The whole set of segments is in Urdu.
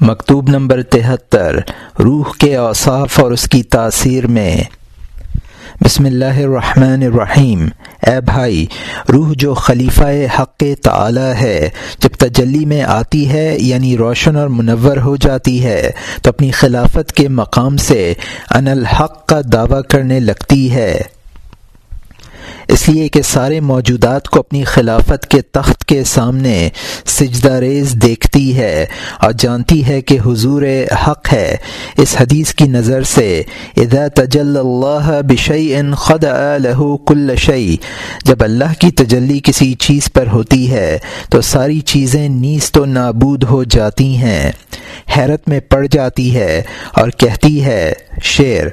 مکتوب نمبر تہتر، روح کے اوصاف اور اس کی تاثیر میں۔ بسم اللہ الرحمن الرحیم۔ اے بھائی، روح جو خلیفہ حق تعالی ہے، جب تجلی میں آتی ہے یعنی روشن اور منور ہو جاتی ہے، تو اپنی خلافت کے مقام سے ان الحق کا دعویٰ کرنے لگتی ہے۔ اس لیے کہ سارے موجودات کو اپنی خلافت کے تخت کے سامنے سجدہ ریز دیکھتی ہے اور جانتی ہے کہ حضور حق ہے۔ اس حدیث کی نظر سے اذا تجل اللہ بشعی ان خد لہو کل شعی جب اللہ کی تجلی کسی چیز پر ہوتی ہے تو ساری چیزیں نیست و نابود ہو جاتی ہیں۔ حیرت میں پڑ جاتی ہے اور کہتی ہے، شعر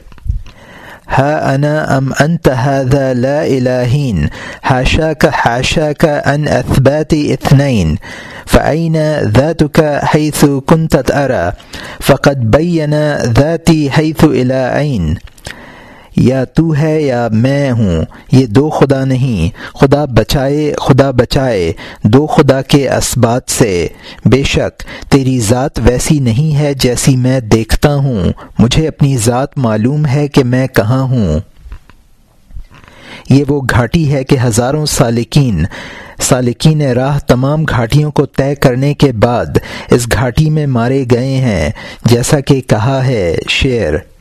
ہا انا ام انت هذا لا الہین حاشاك حاشاك ان اثبات اثنین فأين ذاتك حيث كنت أرى فقد بين ذاتي حيث الى عين یا تو ہے یا میں ہوں، یہ دو خدا نہیں، خدا بچائے خدا بچائے، دو خدا کے اسبات سے۔ بے شک، تیری ذات ویسی نہیں ہے جیسی میں دیکھتا ہوں۔ مجھے اپنی ذات معلوم ہے کہ میں کہاں ہوں۔ یہ وہ گھاٹی ہے کہ ہزاروں سالکین سالکین راہ تمام گھاٹیوں کو طے کرنے کے بعد اس گھاٹی میں مارے گئے ہیں، جیسا کہ کہا ہے شعر۔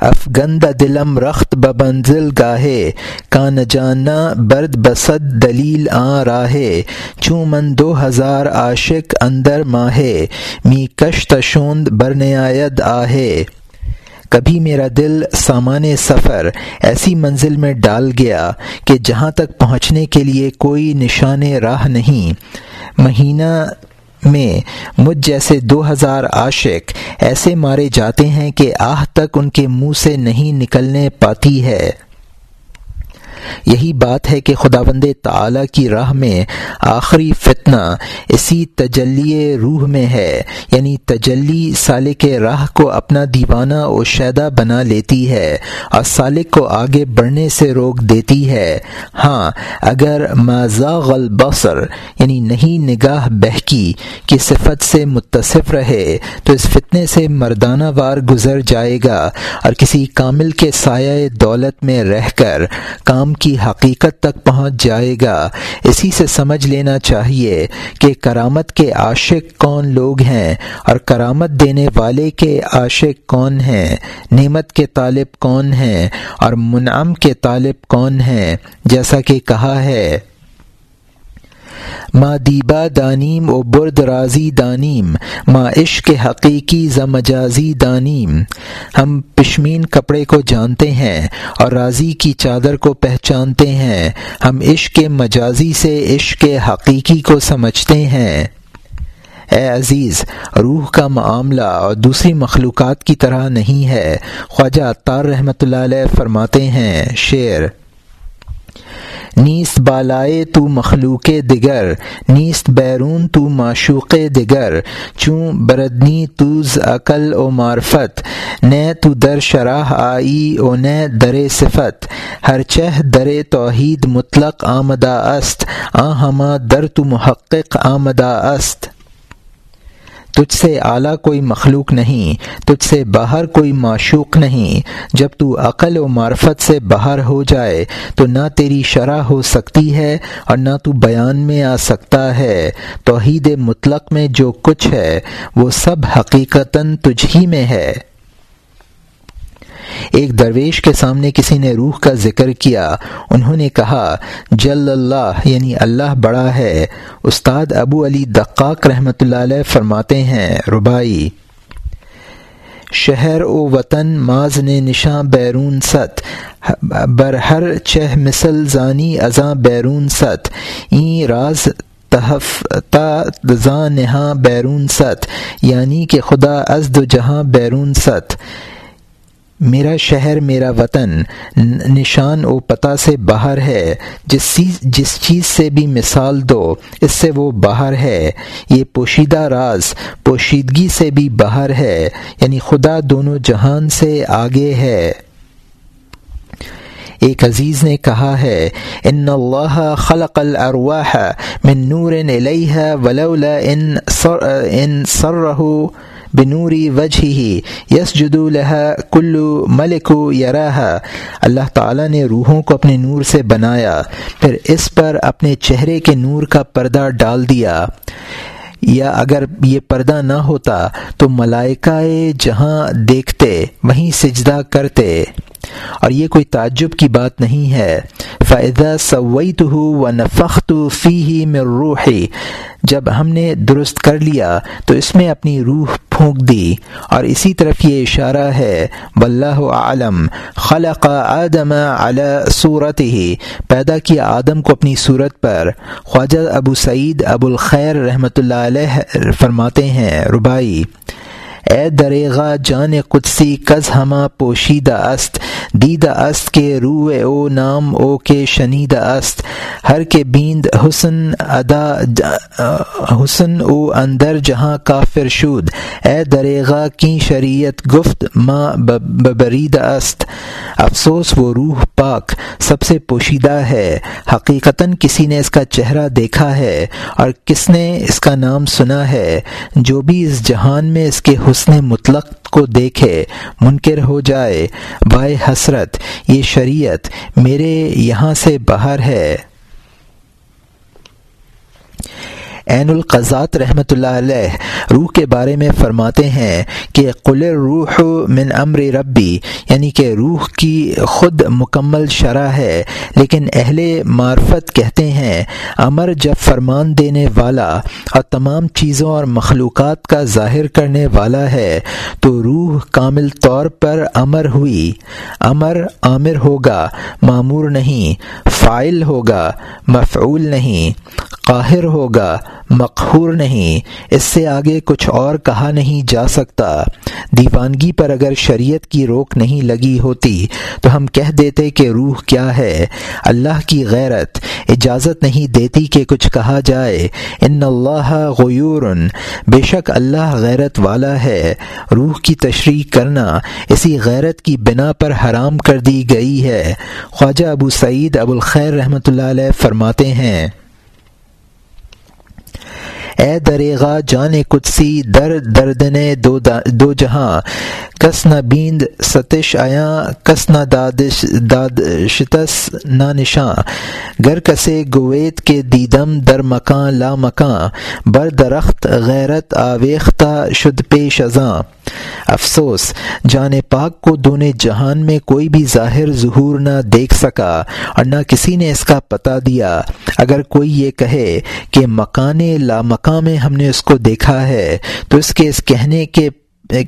افغند دلم رخت ببنزل گاہے، کان جانا برد بسد دلیل آ راہے چومن دو ہزار عاشق اندر ماہے، می کش تشوند برنیاد آہے۔ کبھی میرا دل سامان سفر ایسی منزل میں ڈال گیا کہ جہاں تک پہنچنے کے لیے کوئی نشان راہ نہیں۔ مہینہ میں مجھ جیسے دو ہزار عاشق ایسے مارے جاتے ہیں کہ آہ تک ان کے منہ سے نہیں نکلنے پاتی ہے۔ یہی بات ہے کہ خدا بند کی راہ میں آخری فتنہ اسی تجلی روح میں ہے یعنی تجلی سالک راہ کو اپنا دیوانہ و شیدہ بنا لیتی ہے اور سالک کو آگے بڑھنے سے روک دیتی ہے۔ ہاں اگر ماضاغ البصر یعنی نہیں نگاہ بہکی، کی صفت سے متصف رہے، تو اس فتنے سے مردانہ وار گزر جائے گا اور کسی کامل کے سایہ دولت میں رہ کر کام کی حقیقت تک پہنچ جائے گا۔ اسی سے سمجھ لینا چاہیے کہ کرامت کے عاشق کون لوگ ہیں اور کرامت دینے والے کے عاشق کون ہیں، نعمت کے طالب کون ہیں اور منعم کے طالب کون ہیں، جیسا کہ کہا ہے۔ ما دیبا دانیم و برد رازی دانیم، ما عشق حقیقی ز مجازی دانیم۔ ہم پشمین کپڑے کو جانتے ہیں اور راضی کی چادر کو پہچانتے ہیں۔ ہم عشق مجازی سے عشق حقیقی کو سمجھتے ہیں۔ اے عزیز، روح کا معاملہ اور دوسری مخلوقات کی طرح نہیں ہے۔ خواجہ تار رحمۃ اللہ علیہ فرماتے ہیں، شعر نیست بالائے تو مخلوق دگر نیست بیرون تو معشوق دگر چوں بردنی توز عقل و معرفت، نہ تو در شراہ آئی او نہ در صفت، ہر چہ در توحید مطلق آمدہ است آ ہما در تو محقق آمدہ است۔ تجھ سے اعلیٰ کوئی مخلوق نہیں، تجھ سے باہر کوئی معشوق نہیں۔ جب تو عقل و معرفت سے باہر ہو جائے، تو نہ تیری شرح ہو سکتی ہے اور نہ تو بیان میں آ سکتا ہے۔ توحید مطلق میں جو کچھ ہے، وہ سب حقیقتاً تجھ ہی میں ہے۔ ایک درویش کے سامنے کسی نے روح کا ذکر کیا، انہوں نے کہا، جل اللہ یعنی اللہ بڑا ہے۔ استاد ابو علی دقاق رحمۃ اللہ علیہ فرماتے ہیں ربائی شہر و وطن ماز نے نشاں بیرون ست، بر ہر چہ مثل زانی ازاں بیرون ست۔ این راز تحف تا نہاں بیرون ست۔ یعنی کہ خدا ازد جہاں بیرون ست۔ میرا شہر، میرا وطن نشان و پتہ سے باہر ہے۔ جس جس چیز سے بھی مثال دو، اس سے وہ باہر ہے۔ یہ پوشیدہ راز پوشیدگی سے بھی باہر ہے یعنی خدا دونوں جہان سے آگے ہے۔ ایک عزیز نے کہا ہے، ان اللہ خلق الارواح من نور الیہ ولولا ان سر، ان سرہ بنوری وجہ ہی یس جدو لہ کلو ملک یراہ اللہ تعالیٰ نے روحوں کو اپنے نور سے بنایا، پھر اس پر اپنے چہرے کے نور کا پردہ ڈال دیا۔ یا اگر یہ پردہ نہ ہوتا تو ملائکہ جہاں دیکھتے، وہیں سجدہ کرتے۔ اور یہ کوئی تعجب کی بات نہیں ہے۔ فائدہ سویت ہو و نفقت فی ہی میں روحی جب ہم نے درست کر لیا، تو اس میں اپنی روح پھونک دی۔ اور اسی طرف یہ اشارہ ہے واللہ عالم خلق آدم علی صورت ہی پیدا کیا آدم کو اپنی صورت پر۔ خواجہ ابو سعید ابو الخیر رحمۃ اللہ علیہ فرماتے ہیں ربائی اے دریغا، جان قدسی، کز ہما پوشیدہ است، دیدہ است کے روح او نام، او کے شنیدہ است۔ ہر کے بیند حسن ادا، حسن او اندر جہاں کافر شود۔ اے دریغا کی شریعت گفت ما ببرید است۔ افسوس، وہ روح پاک سب سے پوشیدہ ہے۔ حقیقتاً کسی نے اس کا چہرہ دیکھا ہے اور کس نے اس کا نام سنا ہے۔ جو بھی اس جہان میں اس کے حسن مطلق کو دیکھے، منکر ہو جائے۔ بائے حسرت، یہ شریعت میرے یہاں سے باہر ہے۔ عین القضات رحمۃ اللہ علیہ روح کے بارے میں فرماتے ہیں کہ قل روح من امر ربی یعنی کہ روح کی خود مکمل شرح ہے، لیکن اہل معرفت کہتے ہیں امر جب فرمان دینے والا اور تمام چیزوں اور مخلوقات کا ظاہر کرنے والا ہے، تو روح کامل طور پر امر ہوئی۔ امر عامر ہوگا، معمور نہیں فائل ہوگا، مفعول نہیں، قاہر ہوگا مقہور نہیں، اس سے آگے کچھ اور کہا نہیں جا سکتا۔ دیوانگی پر اگر شریعت کی روک نہیں لگی ہوتی، تو ہم کہہ دیتے کہ روح کیا ہے؟ اللہ کی غیرت، اجازت نہیں دیتی کہ کچھ کہا جائے۔ ان اللہ غیور بے شک اللہ غیرت والا ہے۔ روح کی تشریح کرنا اسی غیرت کی بنا پر حرام کر دی گئی ہے۔ خواجہ ابو سعید ابو الخیر رحمۃ اللہ علیہ فرماتے ہیں۔ اے دریغا جان قدسی در دردن دو, دو جہاں کس نہ بیند ستش آیا کس نہ دادش داد شتس نہ نشاں گر کسے گویت کے دیدم در مکان لا مکان بر درخت غیرت آویختہ شد پیش ازاں۔ افسوس، جان پاک کو دونے جہان میں کوئی بھی ظاہر ظہور نہ دیکھ سکا اور نہ کسی نے اس کا پتہ دیا۔ اگر کوئی یہ کہے کہ مکان لا مکان میں ہم نے اس کو دیکھا ہے، تو اس کے اس کہنے کے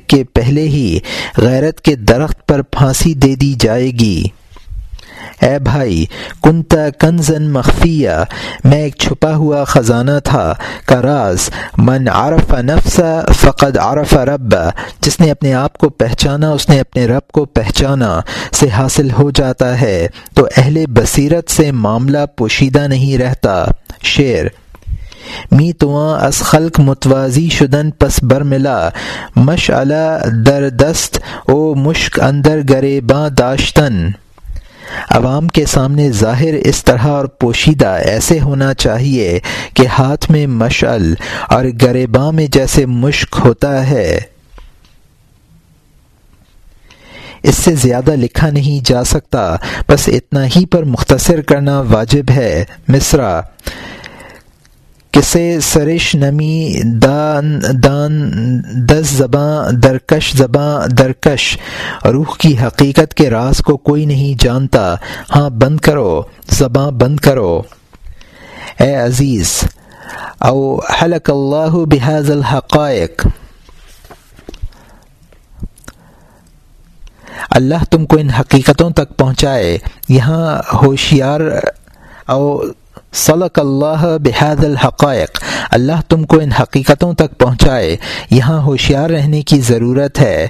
کے پہلے ہی غیرت کے درخت پر پھانسی دے دی جائے گی۔ اے بھائی، کنتا کنزن مخفیہ، میں ایک چھپا ہوا خزانہ تھا کا راز من عرف نفس فقد عرف رب، جس نے اپنے آپ کو پہچانا، اس نے اپنے رب کو پہچانا، سے حاصل ہو جاتا ہے، تو اہل بصیرت سے معاملہ پوشیدہ نہیں رہتا۔ شعر، می تواں از خلق متوازی شدن پس بر ملا۔ مش در دست، او مشک اندر گرے باں داشتن۔ عوام کے سامنے ظاہر اس طرح اور پوشیدہ ایسے ہونا چاہیے کہ ہاتھ میں مشعل اور گریباں میں جیسے مشک ہوتا ہے۔ اس سے زیادہ لکھا نہیں جا سکتا۔ بس اتنا ہی پر مختصر کرنا واجب ہے۔ مصرا کسے سرش نمی دان دان، دس زباں، درکش زباں، درکش۔ روح کی حقیقت کے راز کو کوئی نہیں جانتا۔ ہاں بند کرو۔ زباں بند کرو۔ اے عزیز، او حلق اللہ بحاظ الحقائق۔ اللہ تم کو ان حقیقتوں تک پہنچائے۔ یہاں ہوشیار او صلق اللہ بحاد الحقائق اللہ تم کو ان حقیقتوں تک پہنچائے۔ یہاں ہوشیار رہنے کی ضرورت ہے۔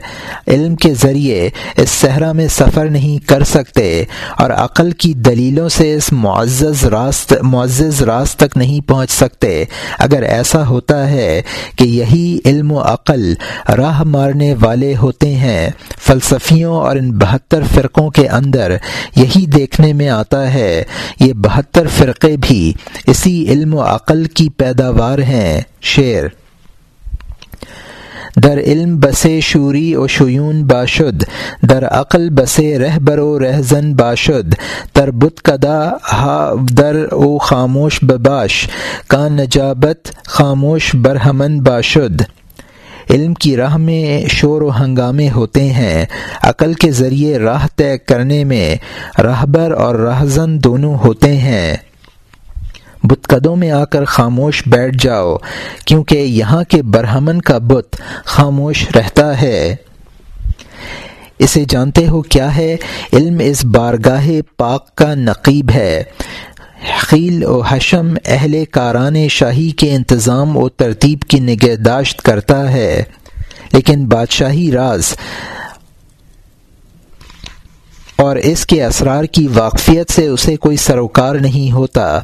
علم کے ذریعے اس صحرا میں سفر نہیں کر سکتے اور عقل کی دلیلوں سے اس معزز راست معزز راست تک نہیں پہنچ سکتے۔ اگر ایسا ہوتا ہے کہ یہی علم و عقل راہ مارنے والے ہوتے ہیں، فلسفیوں اور ان بہتر فرقوں کے اندر یہی دیکھنے میں آتا ہے۔ یہ بہتر فرقے بھی بھی اسی علم و عقل کی پیداوار ہیں، شعر۔ در علم بسے شوری و شیون باشد، در عقل بسے رہ برو رہزن باشد، تر بت کدا ہا در او خاموش بباش کا نجابت خاموش برہمن باشد۔ علم کی راہ میں شور و ہنگامے ہوتے ہیں، عقل کے ذریعے راہ طے کرنے میں راہبر اور رہزن دونوں ہوتے ہیں۔ بتقدوں میں آ کر خاموش بیٹھ جاؤ، کیونکہ یہاں کے برہمن کا بت خاموش رہتا ہے۔ اسے جانتے ہو کیا ہے؟ علم اس بارگاہ پاک کا نقیب ہے۔ خیل و حشم اہل کاران شاہی کے انتظام و ترتیب کی نگہداشت کرتا ہے۔ لیکن بادشاہی راز اور اس کے اسرار کی واقفیت سے اسے کوئی سروکار نہیں ہوتا۔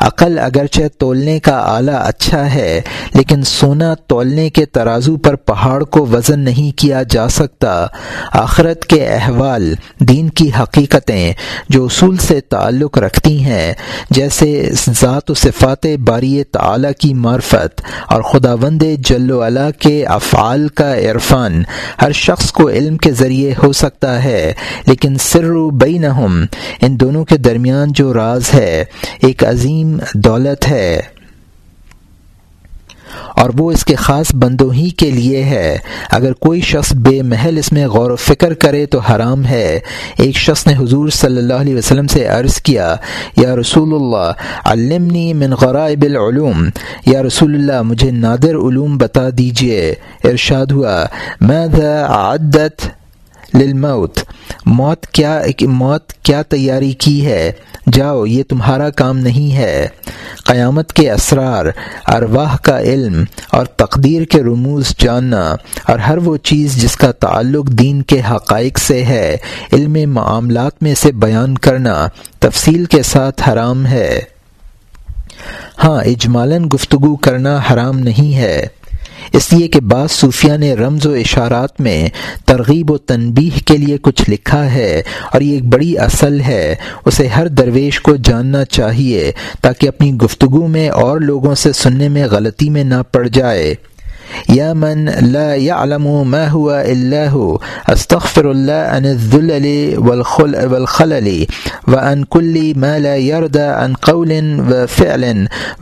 عقل اگرچہ تولنے کا آلہ اچھا ہے، لیکن سونا تولنے کے ترازو پر پہاڑ کو وزن نہیں کیا جا سکتا۔ آخرت کے احوال، دین کی حقیقتیں جو اصول سے تعلق رکھتی ہیں، جیسے ذات و صفات باری تعلیٰ کی معرفت اور خدا وند جل و علا کے افعال کا عرفان۔ ہر شخص کو علم کے ذریعے ہو سکتا ہے، لیکن صرف بینہم، ان دونوں کے درمیان جو راز ہے، ایک عظیم دولت ہے۔ اور وہ اس کے خاص بندوں ہی کے لیے ہے۔ اگر کوئی شخص بے محل اس میں غور و فکر کرے تو حرام ہے۔ ایک شخص نے حضور صلی اللہ علیہ وسلم سے عرض کیا، یا رسول اللہ، علمنی من غرائب العلوم۔ یا رسول اللہ، مجھے نادر علوم بتا دیجیے۔ ارشاد ہوا میں عدت؟ للموت۔ موت کیا موت کیا تیاری کی ہے؟ جاؤ، یہ تمہارا کام نہیں ہے۔ قیامت کے اسرار، ارواح کا علم اور تقدیر کے رموز جاننا اور ہر وہ چیز جس کا تعلق دین کے حقائق سے ہے، علم معاملات میں سے بیان کرنا تفصیل کے ساتھ حرام ہے۔ ہاں اجمالاً گفتگو کرنا حرام نہیں ہے۔ اس لیے کہ بعض صوفیہ نے رمز و اشارات میں ترغیب و تنبیہ کے لیے کچھ لکھا ہے اور یہ ایک بڑی اصل ہے۔ اسے ہر درویش کو جاننا چاہیے تاکہ اپنی گفتگو میں اور لوگوں سے سننے میں غلطی میں نہ پڑ جائے۔ یا من لا يعلم ما هو الا هو استغفر الله عن الذلل والخلل، وعن كل ما لا يرضى عن قول وفعل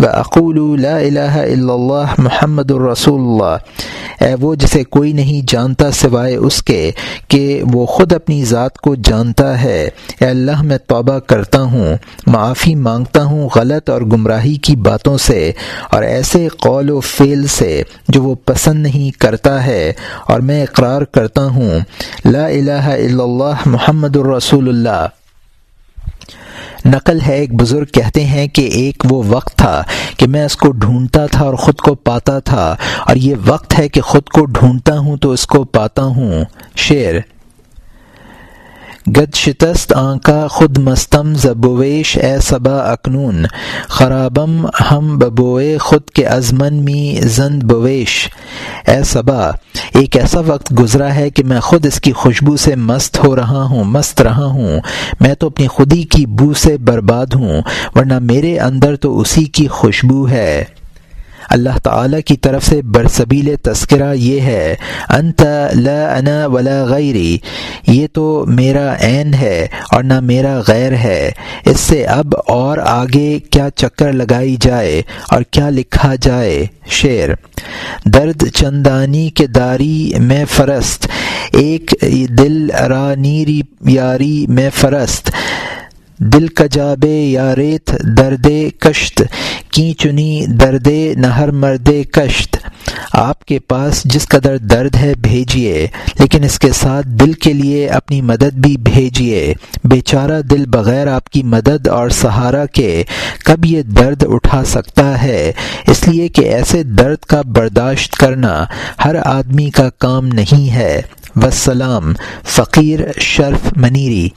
واقول لا اله الا الله محمد الرسول الله. اے وہ جسے کوئی نہیں جانتا سوائے اس کے کہ وہ خود اپنی ذات کو جانتا ہے۔ اے اللہ، میں توبہ کرتا ہوں، معافی مانگتا ہوں غلط اور گمراہی کی باتوں سے، اور ایسے قول و فعل سے جو وہ پسند نہیں کرتا ہے اور میں اقرار کرتا ہوں۔ لا الہ الا اللہ محمد الرسول اللہ نقل ہے، ایک بزرگ کہتے ہیں کہ ایک وہ وقت تھا کہ میں اس کو ڈھونڈتا تھا اور خود کو پاتا تھا۔ اور یہ وقت ہے کہ خود کو ڈھونڈتا ہوں تو اس کو پاتا ہوں۔ شعر۔ گد شتست آنکا خود مستم زبویش اے صبا اکنون، خرابم ہم ببوئے خود کے ازمن می زند بویش۔ اے صبا ایک ایسا وقت گزرا ہے کہ میں خود اس کی خوشبو سے مست ہو رہا ہوں، مست رہا ہوں۔ میں تو اپنی خودی کی بو سے برباد ہوں، ورنہ میرے اندر تو اسی کی خوشبو ہے۔ اللہ تعالی کی طرف سے برسبیل تذکرہ یہ ہے، انت لا انا ولا غیری، یہ تو میرا عین ہے اور نہ میرا غیر ہے۔ اس سے اب اور آگے کیا چکر لگائی جائے اور کیا لکھا جائے؟ شعر۔ درد چندانی کے داری میں فرست، ایک دل را نیری یاری میں فرست۔ دل کجاب یا ریت درد کشت کی چنی درد نہر مرد کشت۔ آپ کے پاس جس قدر درد ہے بھیجیے، لیکن اس کے ساتھ دل کے لیے اپنی مدد بھی بھیجیے۔ بیچارہ دل بغیر آپ کی مدد اور سہارا کے کب یہ درد اٹھا سکتا ہے؟ اس لیے کہ ایسے درد کا برداشت کرنا ہر آدمی کا کام نہیں ہے۔ وسلام، فقیر شرف منیری۔